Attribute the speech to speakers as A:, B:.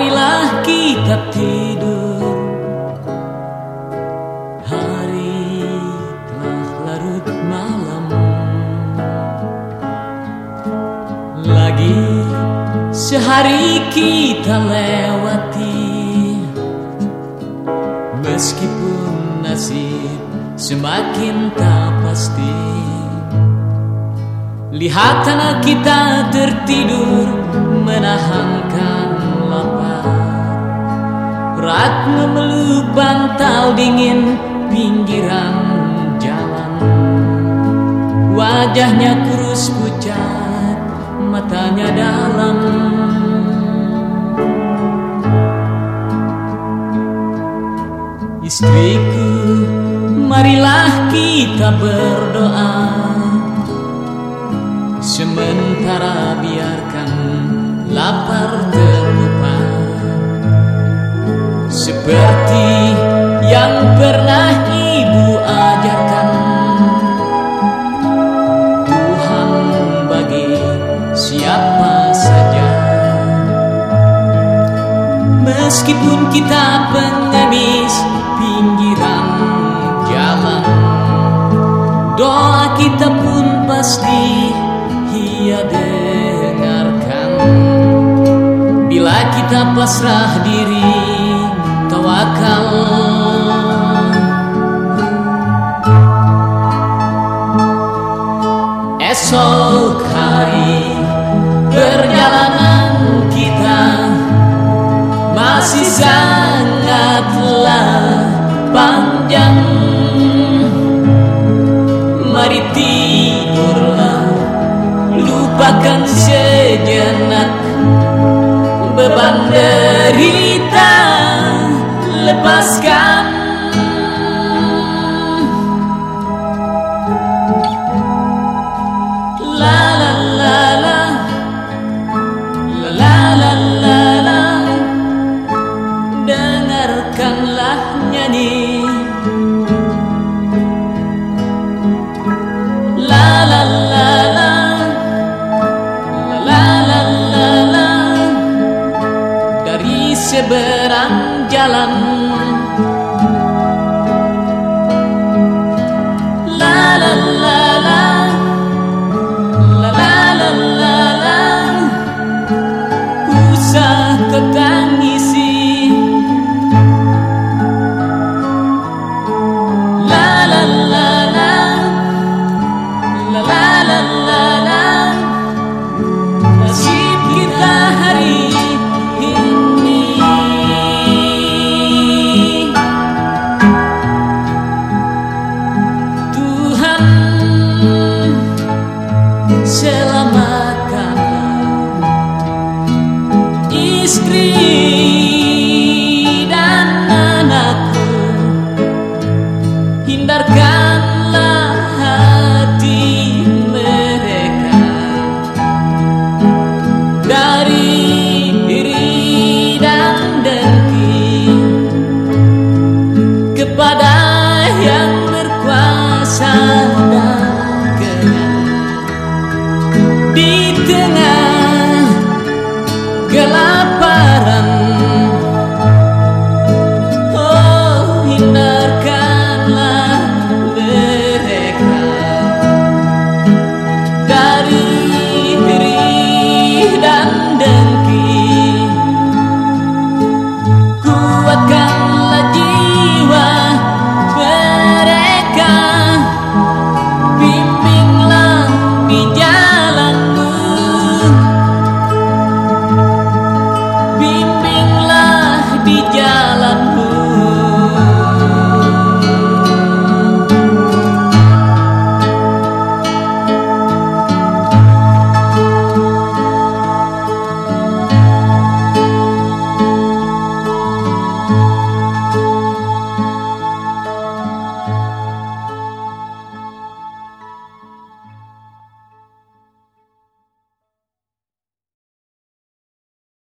A: Marilah kita tidur. Hari telah larut malam. Lagi sehari kita lewati. Meskipun nasib semakin tak pasti. Lihat anak kita tertidur menahankan lapar Berat memeluk bantal dingin pinggiran jalan. Wajahnya kurus pucat, matanya dalam. Istriku, marilah kita berdoa. Sementara biarkan lapar terlupa Seperti yang pernah ibu ajarkan Tuhan bagi siapa saja. Meskipun kita pengemis pinggiran jalan Doa kita pun pasti ia dengarkan. Bila kita pasrah diri Esok hari perjalanan kita Masih sangatlah panjang. Mari tidurlah lupakan sejenak beban derita Dengarkanlah nyanyi. Dari seberang jalan screen. yeah.